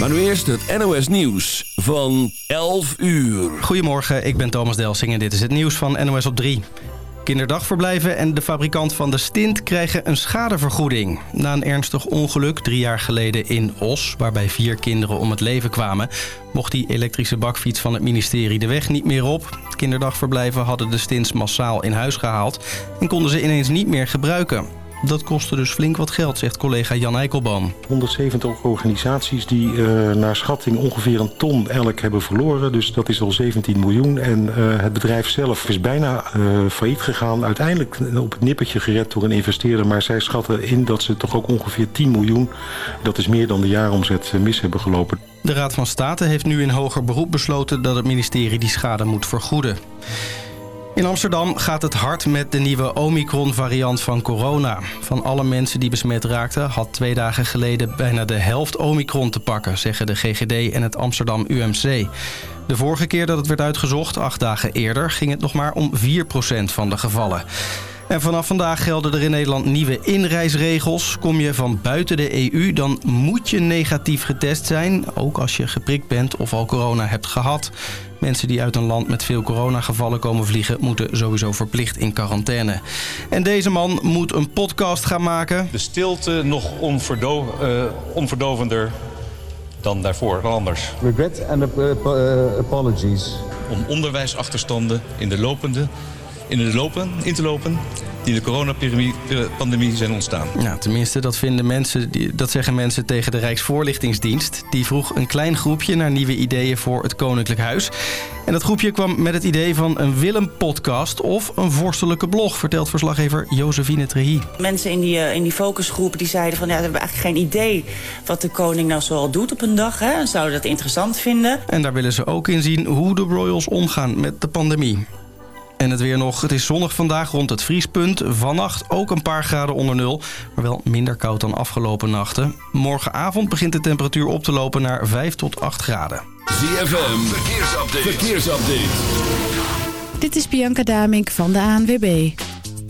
Maar nu eerst het NOS Nieuws van 11 uur. Goedemorgen, ik ben Thomas Delsing en dit is het nieuws van NOS op 3. Kinderdagverblijven en de fabrikant van de stint krijgen een schadevergoeding. Na een ernstig ongeluk drie jaar geleden in Os, waarbij vier kinderen om het leven kwamen... mocht die elektrische bakfiets van het ministerie de weg niet meer op. Kinderdagverblijven hadden de stints massaal in huis gehaald... en konden ze ineens niet meer gebruiken. Dat kostte dus flink wat geld, zegt collega Jan Eikelboom. 170 organisaties die uh, naar schatting ongeveer een ton elk hebben verloren. Dus dat is al 17 miljoen. En uh, het bedrijf zelf is bijna uh, failliet gegaan. Uiteindelijk op het nippertje gered door een investeerder. Maar zij schatten in dat ze toch ook ongeveer 10 miljoen... dat is meer dan de jaaromzet mis hebben gelopen. De Raad van State heeft nu in hoger beroep besloten... dat het ministerie die schade moet vergoeden. In Amsterdam gaat het hard met de nieuwe Omicron-variant van corona. Van alle mensen die besmet raakten... had twee dagen geleden bijna de helft Omicron te pakken... zeggen de GGD en het Amsterdam UMC. De vorige keer dat het werd uitgezocht, acht dagen eerder... ging het nog maar om 4% van de gevallen. En vanaf vandaag gelden er in Nederland nieuwe inreisregels. Kom je van buiten de EU, dan moet je negatief getest zijn. Ook als je geprikt bent of al corona hebt gehad. Mensen die uit een land met veel coronagevallen komen vliegen... moeten sowieso verplicht in quarantaine. En deze man moet een podcast gaan maken. De stilte nog onverdo uh, onverdovender dan daarvoor, dan anders. Regret and uh, apologies. Om onderwijsachterstanden in de lopende in, de lopen, in te lopen die in de coronapandemie zijn ontstaan. Ja, tenminste, dat, vinden mensen, dat zeggen mensen tegen de Rijksvoorlichtingsdienst. Die vroeg een klein groepje naar nieuwe ideeën voor het Koninklijk Huis. En dat groepje kwam met het idee van een Willem-podcast of een vorstelijke blog... vertelt verslaggever Josephine Trehi. Mensen in die, in die focusgroep die zeiden van... ja, we hebben eigenlijk geen idee wat de koning nou zoal doet op een dag. Hè? Zouden dat interessant vinden. En daar willen ze ook in zien hoe de royals omgaan met de pandemie. En het weer nog. Het is zonnig vandaag rond het vriespunt. Vannacht ook een paar graden onder nul. Maar wel minder koud dan afgelopen nachten. Morgenavond begint de temperatuur op te lopen naar 5 tot 8 graden. ZFM, verkeersupdate. verkeersupdate. Dit is Bianca Damink van de ANWB.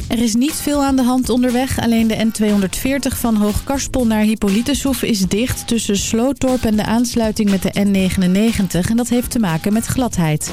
Er is niet veel aan de hand onderweg. Alleen de N240 van Hoogkarspel naar Hippolytushoef is dicht... tussen Slootdorp en de aansluiting met de N99. En dat heeft te maken met gladheid.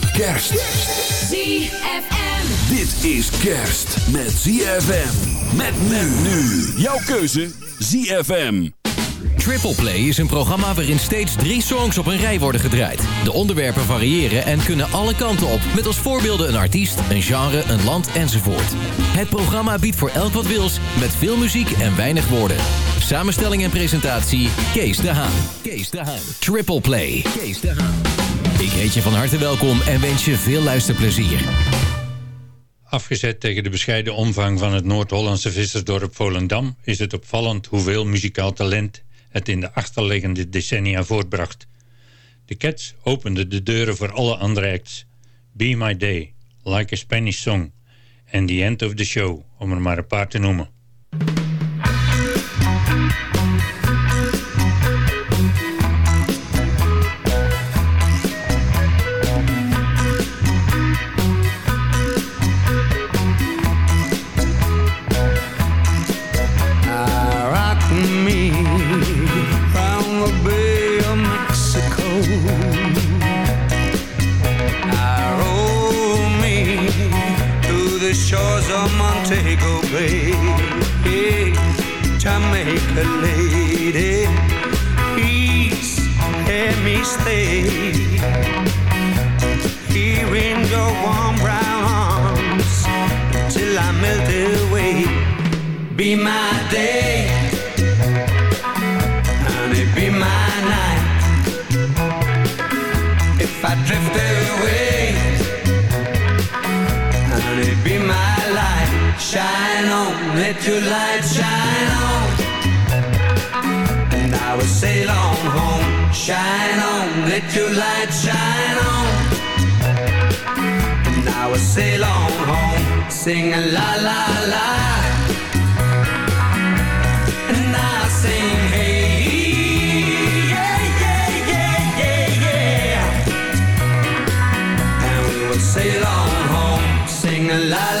Kerst. ZFM. Dit is kerst met ZFM. Met men nu. Jouw keuze ZFM. Triple Play is een programma waarin steeds drie songs op een rij worden gedraaid. De onderwerpen variëren en kunnen alle kanten op. Met als voorbeelden een artiest, een genre, een land enzovoort. Het programma biedt voor elk wat wils, met veel muziek en weinig woorden. Samenstelling en presentatie, Kees de Haan. Kees de Haan. Triple Play. Kees de Haan. Ik heet je van harte welkom en wens je veel luisterplezier. Afgezet tegen de bescheiden omvang van het Noord-Hollandse vissersdorp Volendam... is het opvallend hoeveel muzikaal talent het in de achterliggende decennia voortbracht. De Cats openden de deuren voor alle andere acts. Be My Day, Like a Spanish Song en The End of the Show, om er maar een paar te noemen. be my day. Honey, be my night. If I drift away. Honey, be my light. Shine on, let your light shine on. And I will sail on home. Shine on, let your light shine on. And I will sail on home. Sing a la la la. a la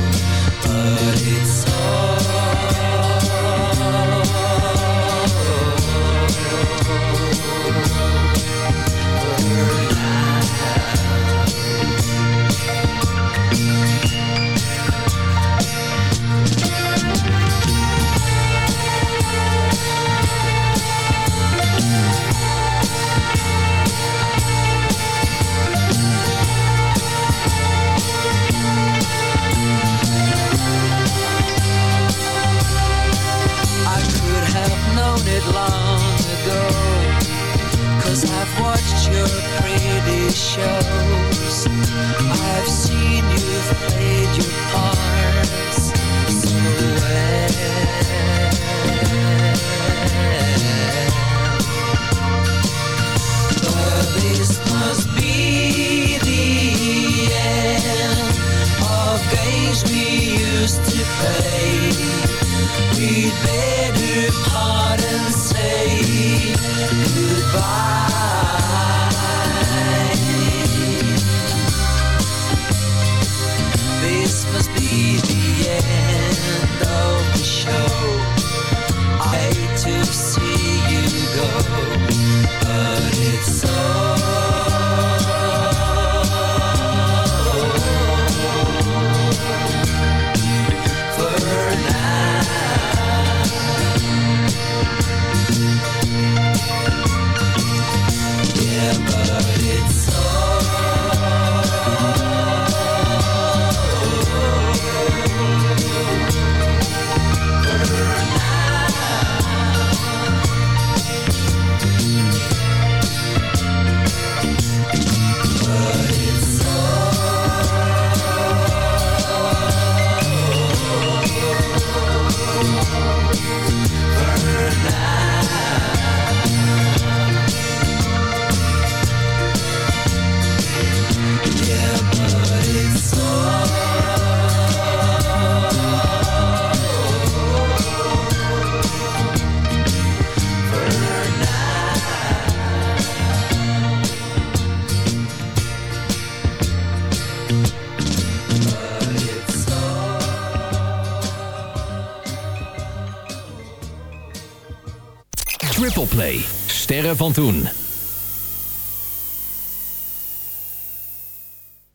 It's all your pretty shows. I've seen you've played your parts so well.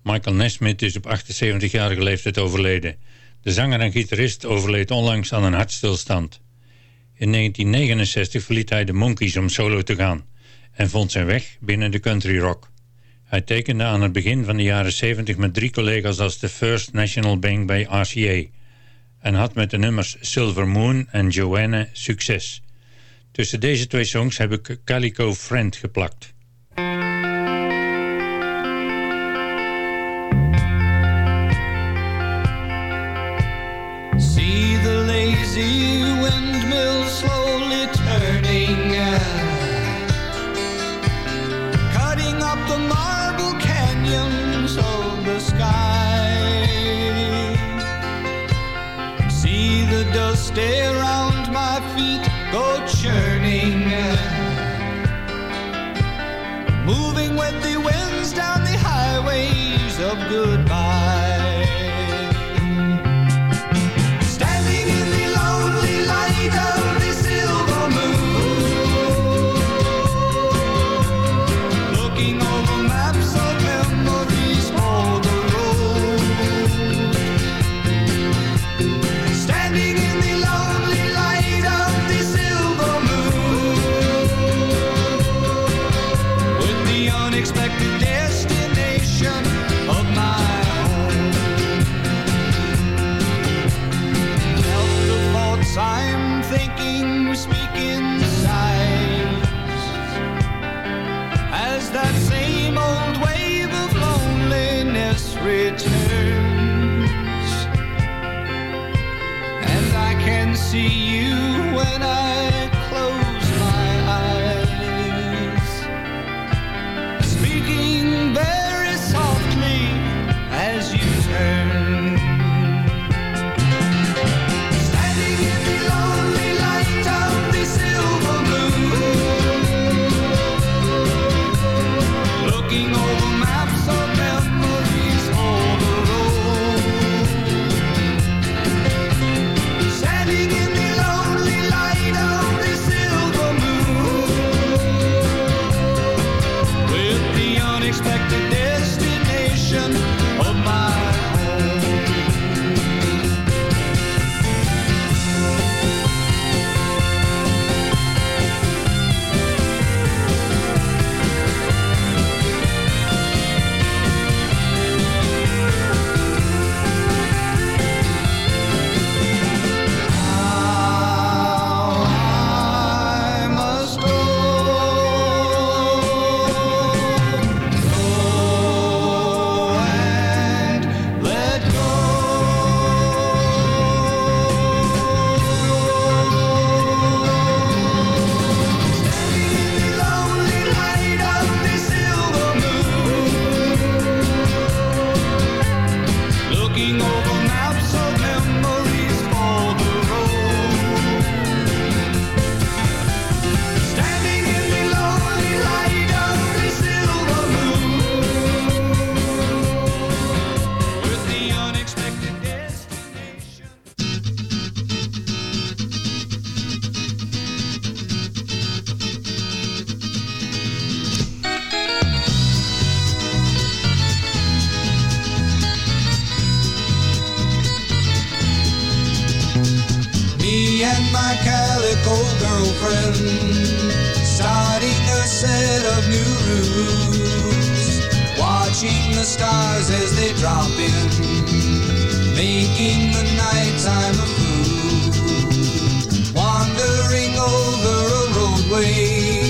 Michael Nesmith is op 78-jarige leeftijd overleden. De zanger en gitarist overleed onlangs aan een hartstilstand. In 1969 verliet hij de Monkees om solo te gaan en vond zijn weg binnen de country rock. Hij tekende aan het begin van de jaren 70 met drie collega's als de First National Bank bij RCA en had met de nummers Silver Moon en Joanna succes. Tussen deze twee songs heb ik Calico Friend geplakt. See the lazy when they win. and my calico girlfriend starting a set of new rules, watching the stars as they drop in, making the night time a fool, wandering over a roadway,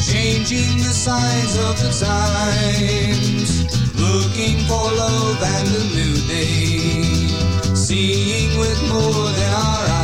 changing the signs of the times, looking for love and a new day, seeing with more than our eyes.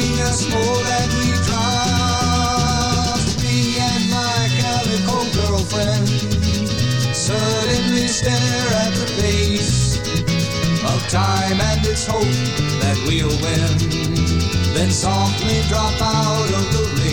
we. Me and my calico girlfriend stare at the face of time and its hope that we'll win. Then softly drop out of the ring.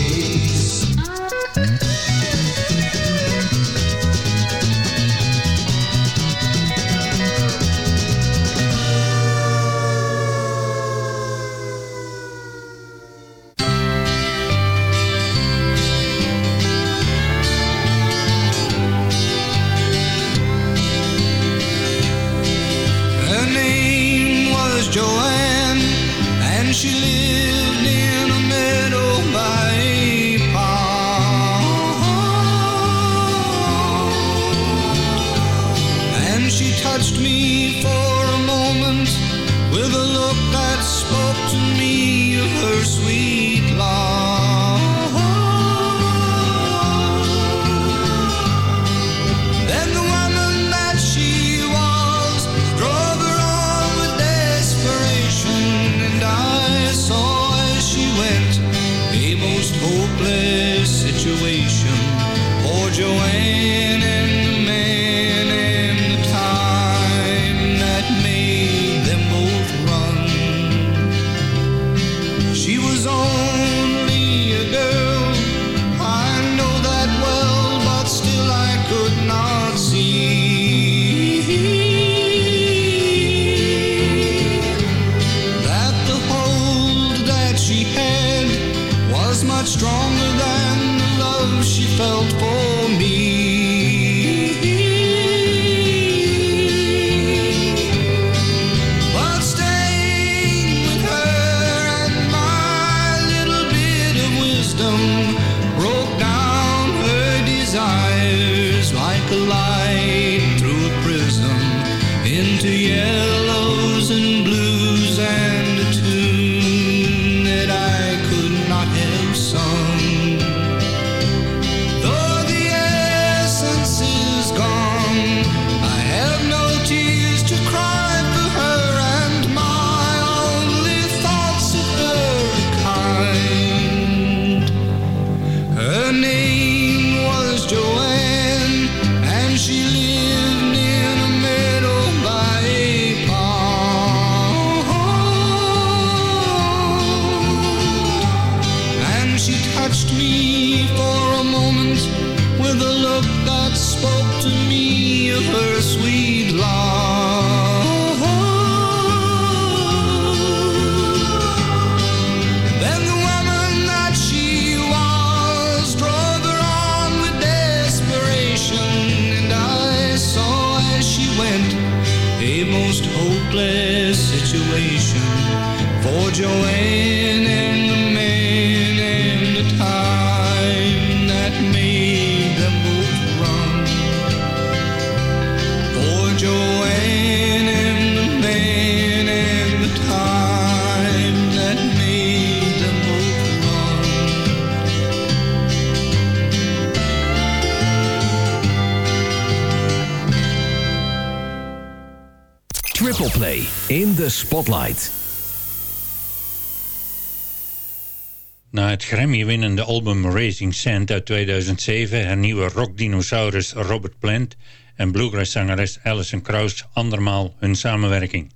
Chasing Sand uit 2007... haar nieuwe rockdinosaurus Robert Plant... en bluegrasszangeres Alison Krauss andermaal hun samenwerking.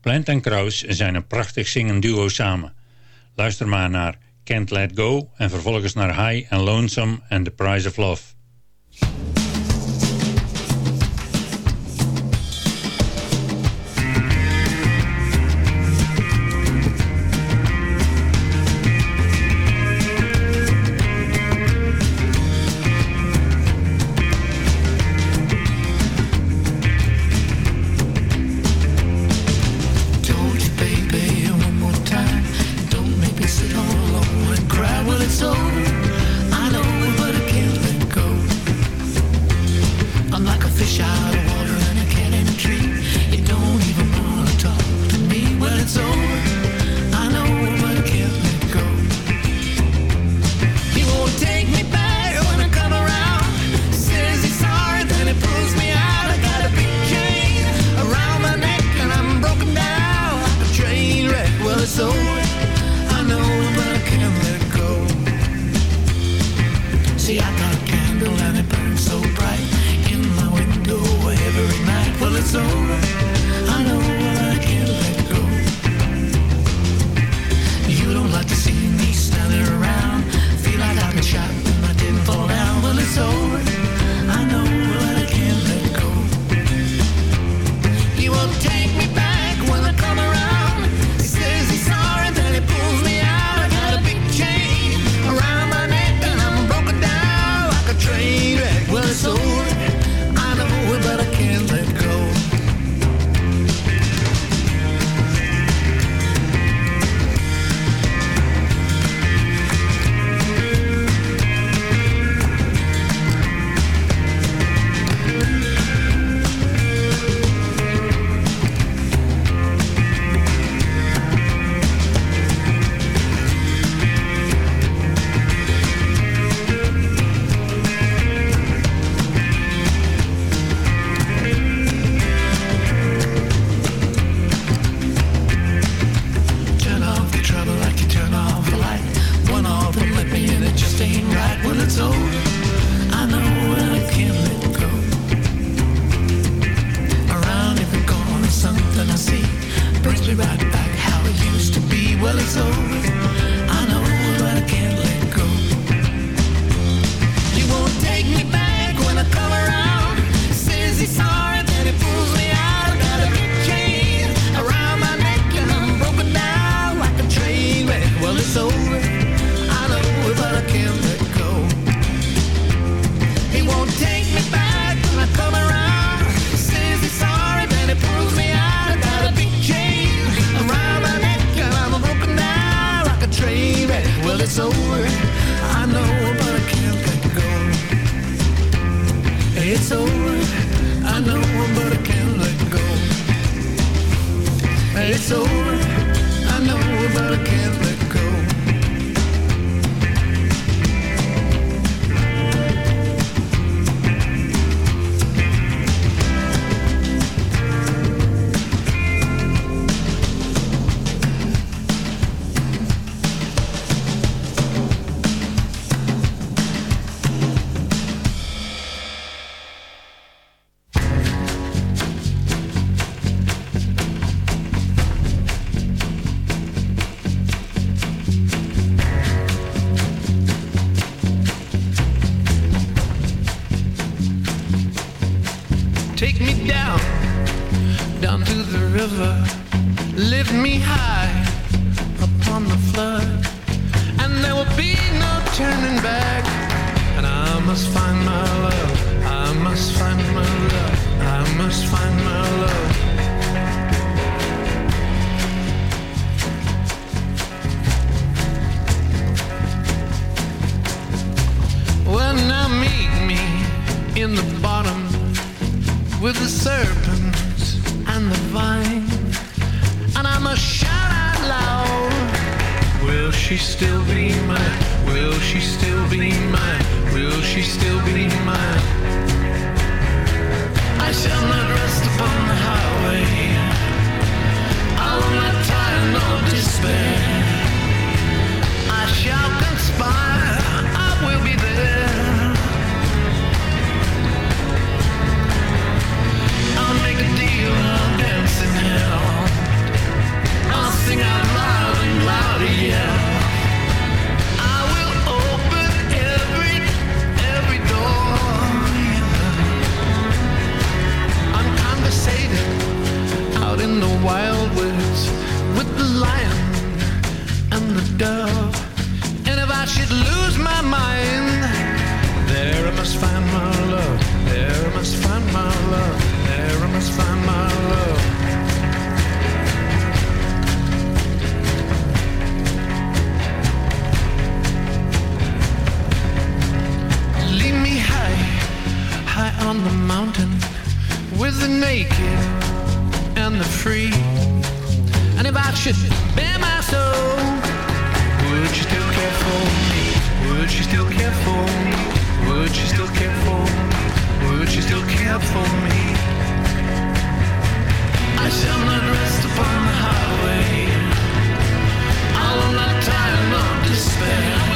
Plant en Krauss zijn een prachtig zingend duo samen. Luister maar naar Can't Let Go... en vervolgens naar High and Lonesome en The Price of Love. mountain with the naked and the free. And if I should bare my soul, would you still care for me? Would you still care for me? Would you still care for me? Would you still care for me? I shall not rest upon the highway. I will not die in despair.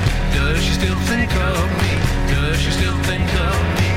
Does she still think of me? Does she still think of me?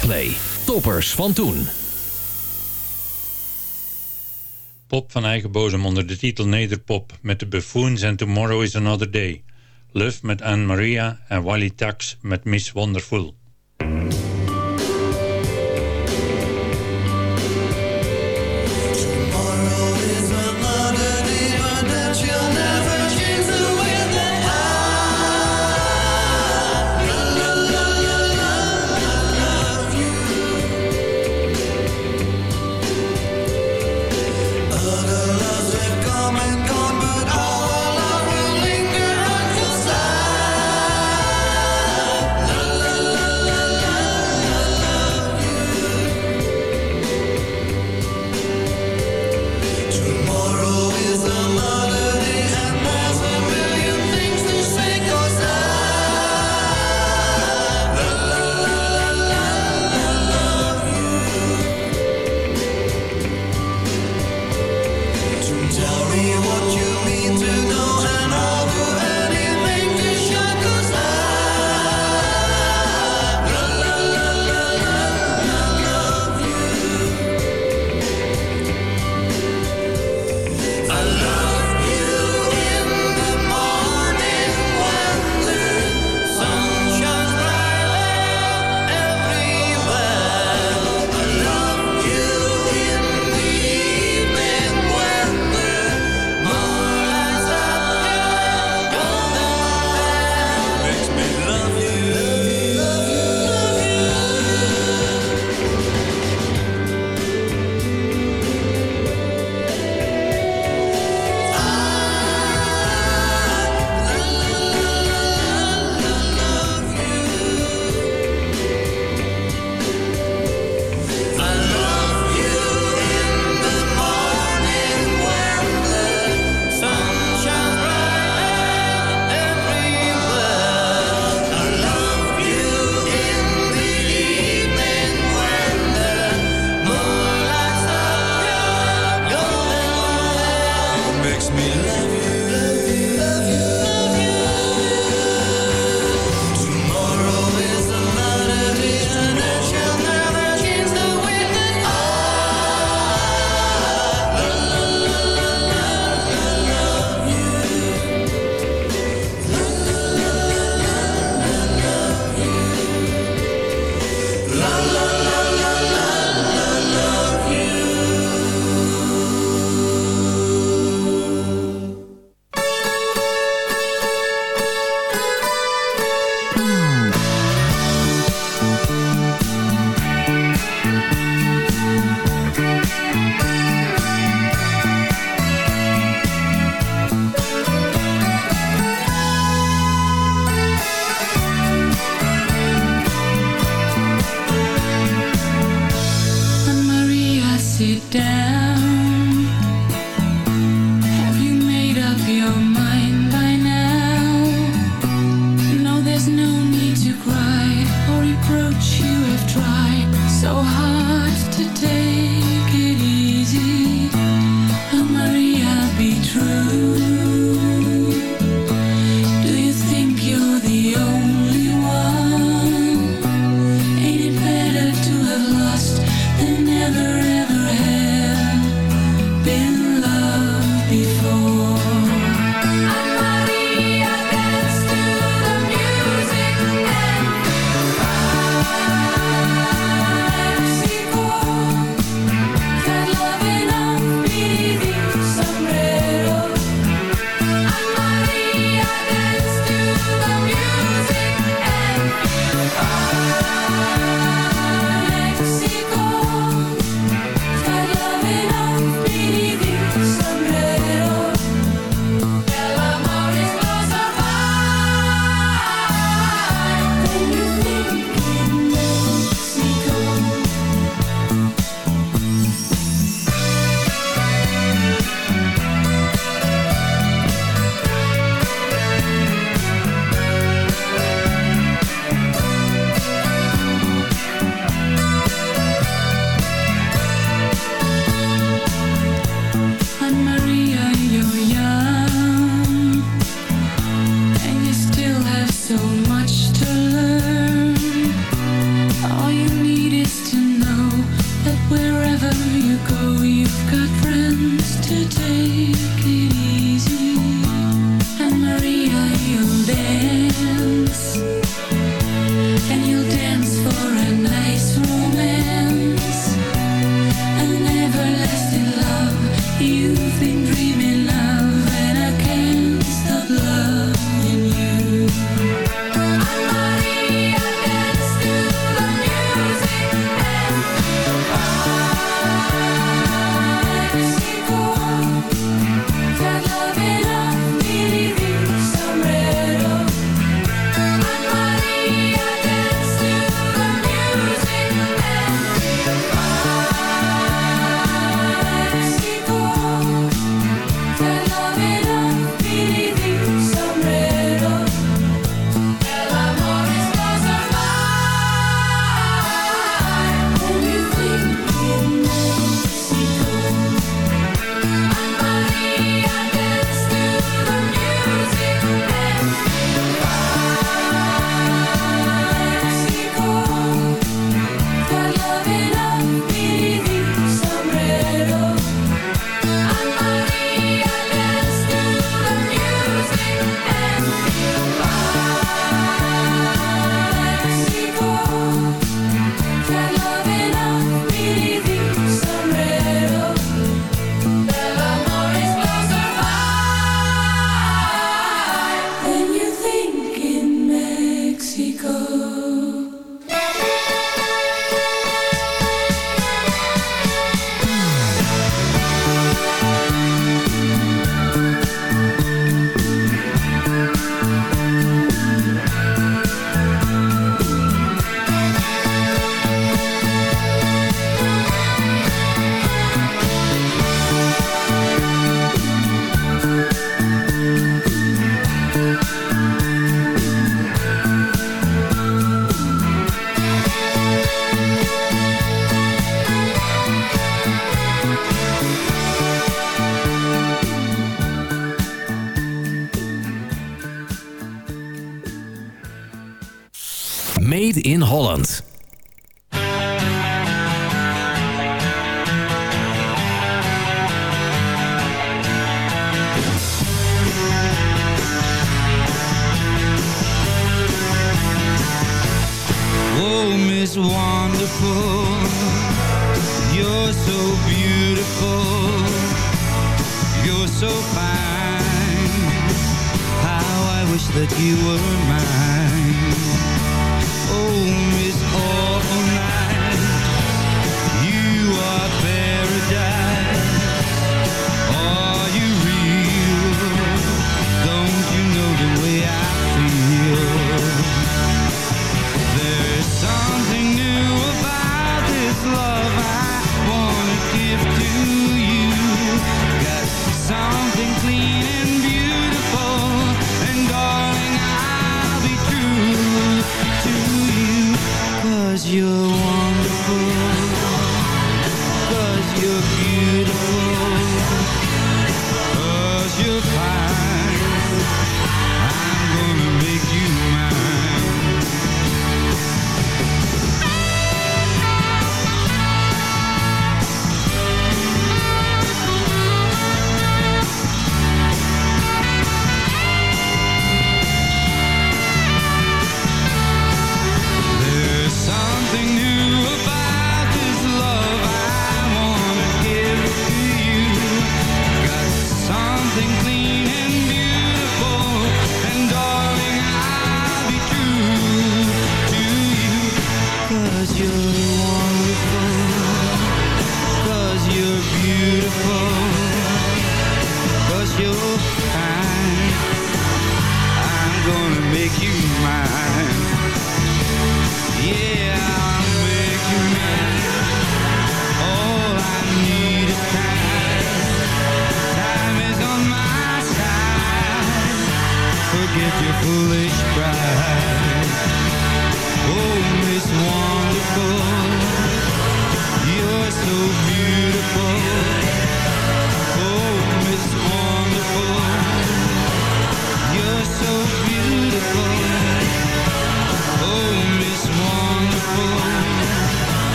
Play Toppers van toen. Pop van eigen bozem onder de titel Nederpop met de Buffoons en Tomorrow is Another Day. Love met Anne Maria en Wally Tax met Miss Wonderful.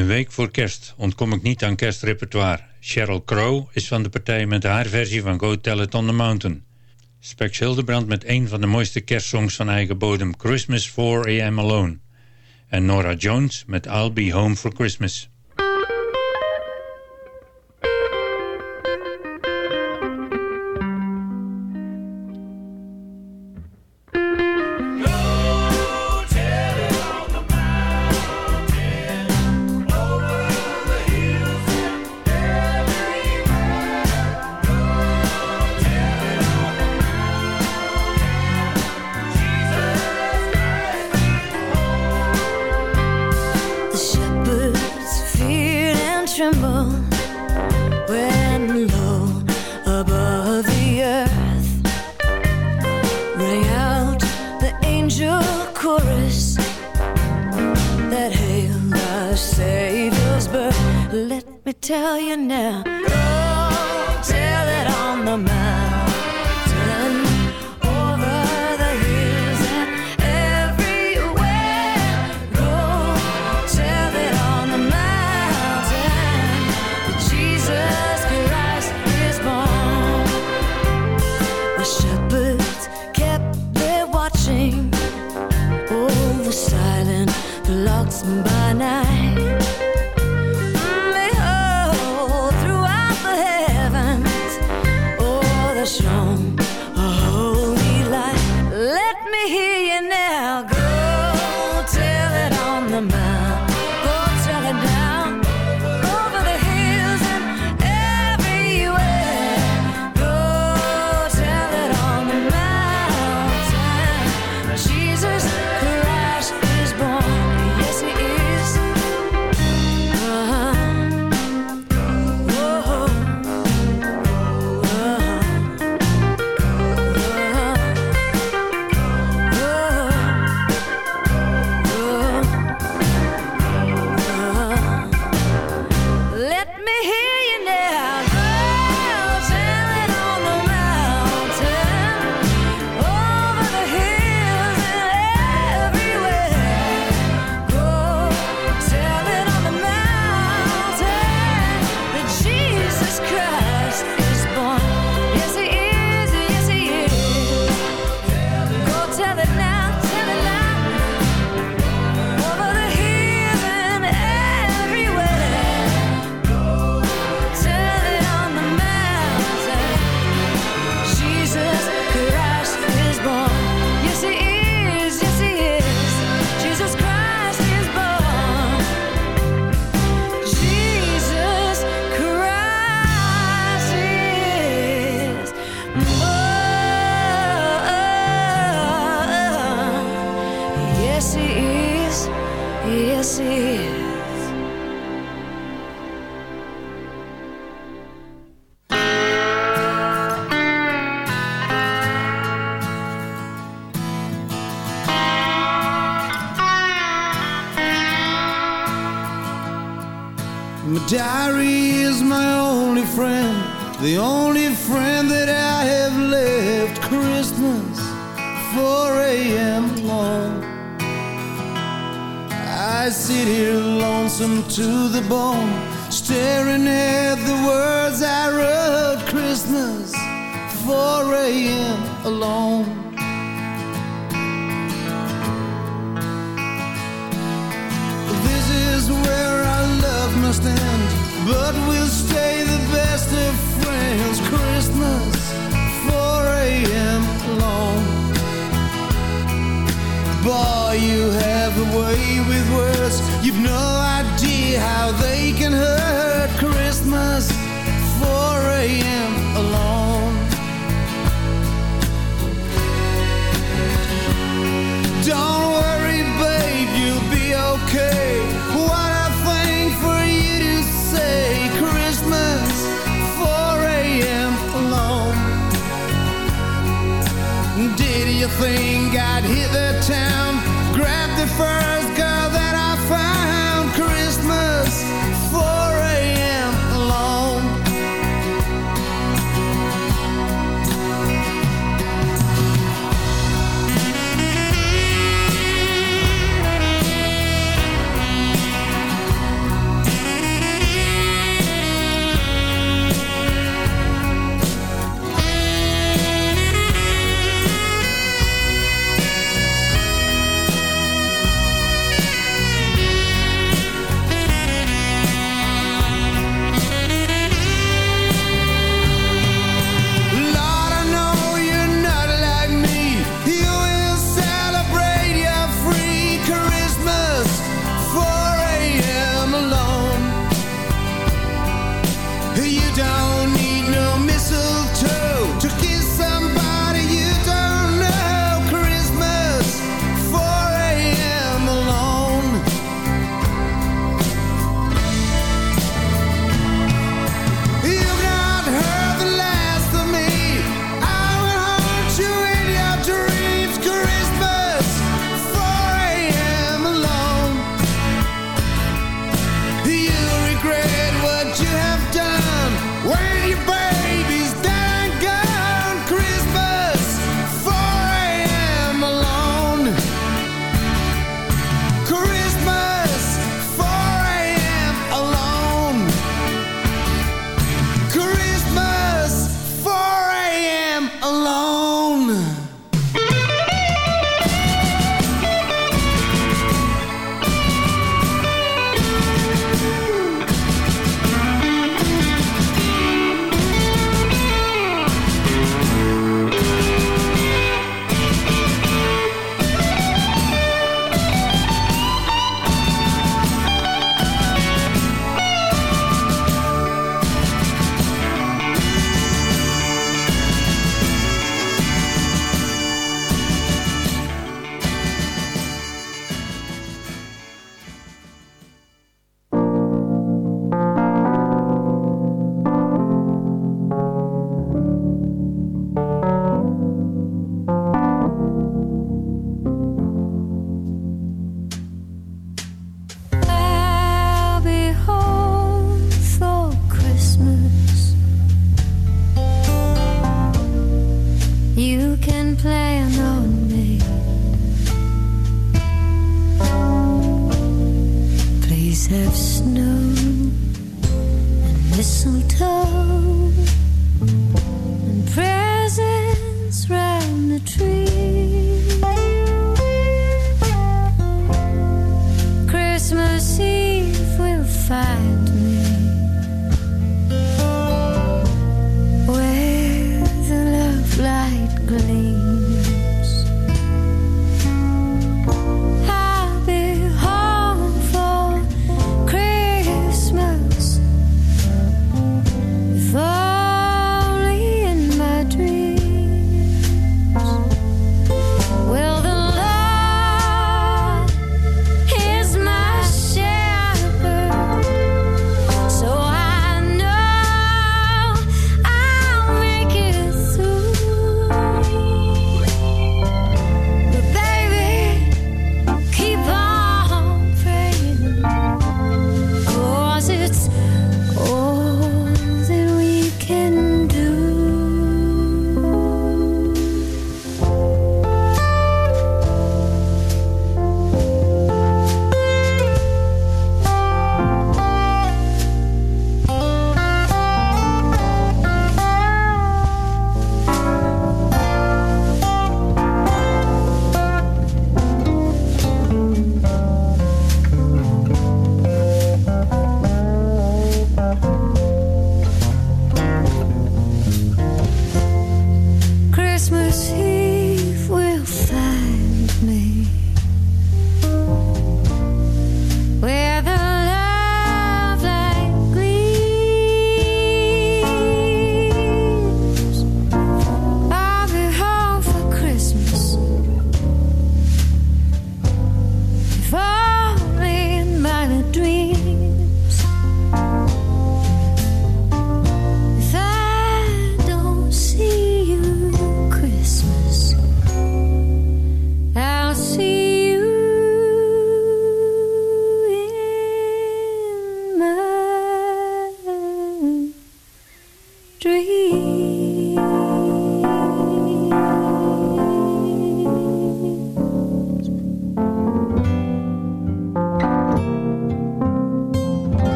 Een week voor kerst ontkom ik niet aan kerstrepertoire. Cheryl Crow is van de partij met haar versie van Go Tell It on the Mountain. Spex Hildebrand met een van de mooiste kerstsongs van eigen bodem... Christmas 4 A.M. Alone. En Nora Jones met I'll Be Home for Christmas. here. My diary is my only friend, the only friend that I have left. Christmas, 4 a.m. alone. I sit here lonesome to the bone, staring at the words I wrote. Christmas, 4 a.m. alone. Love must end, but we'll stay the best of friends. Christmas, 4 a.m. alone. Boy, you have a way with words. You've no idea how they can hurt. Christmas, 4 a.m. I got hit the town, grabbed the first.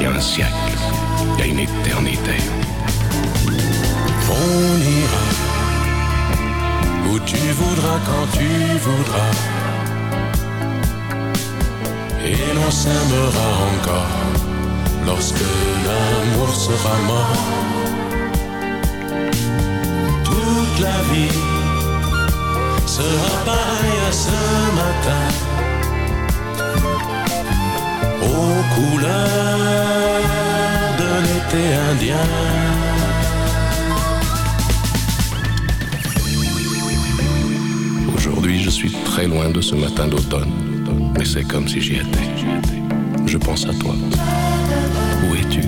Il y a un siècle, il y a une éternité. On ira où tu voudras quand tu voudras. Et l'on s'aimera encore lorsque l'amour sera mort. Toute la vie sera pareille à ce matin. Aux couleurs de l'été indien. Aujourd'hui, je suis très loin de ce matin d'automne, mais c'est comme si j'y étais. Je pense à toi. Où es-tu?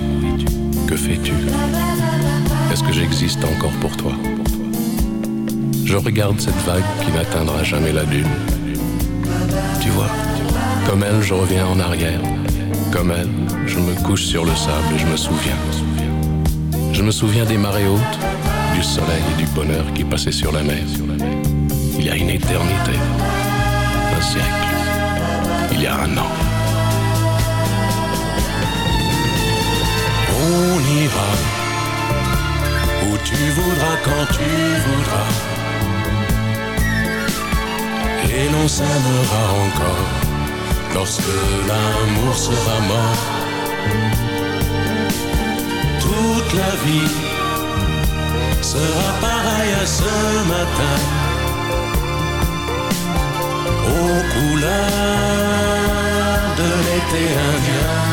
Que fais-tu? Est-ce que j'existe encore pour toi? Je regarde cette vague qui n'atteindra jamais la dune. Tu vois, comme elle, je reviens en arrière. Comme elle, je me couche sur le sable et je me souviens. Je me souviens des marées hautes, du soleil et du bonheur qui passaient sur la mer. Il y a une éternité, un siècle, il y a un an. On ira où tu voudras quand tu voudras. Et l'on s'aimera encore lorsque l'amour sera mort. Toute la vie sera pareille à ce matin. Aux couleurs de l'été indien.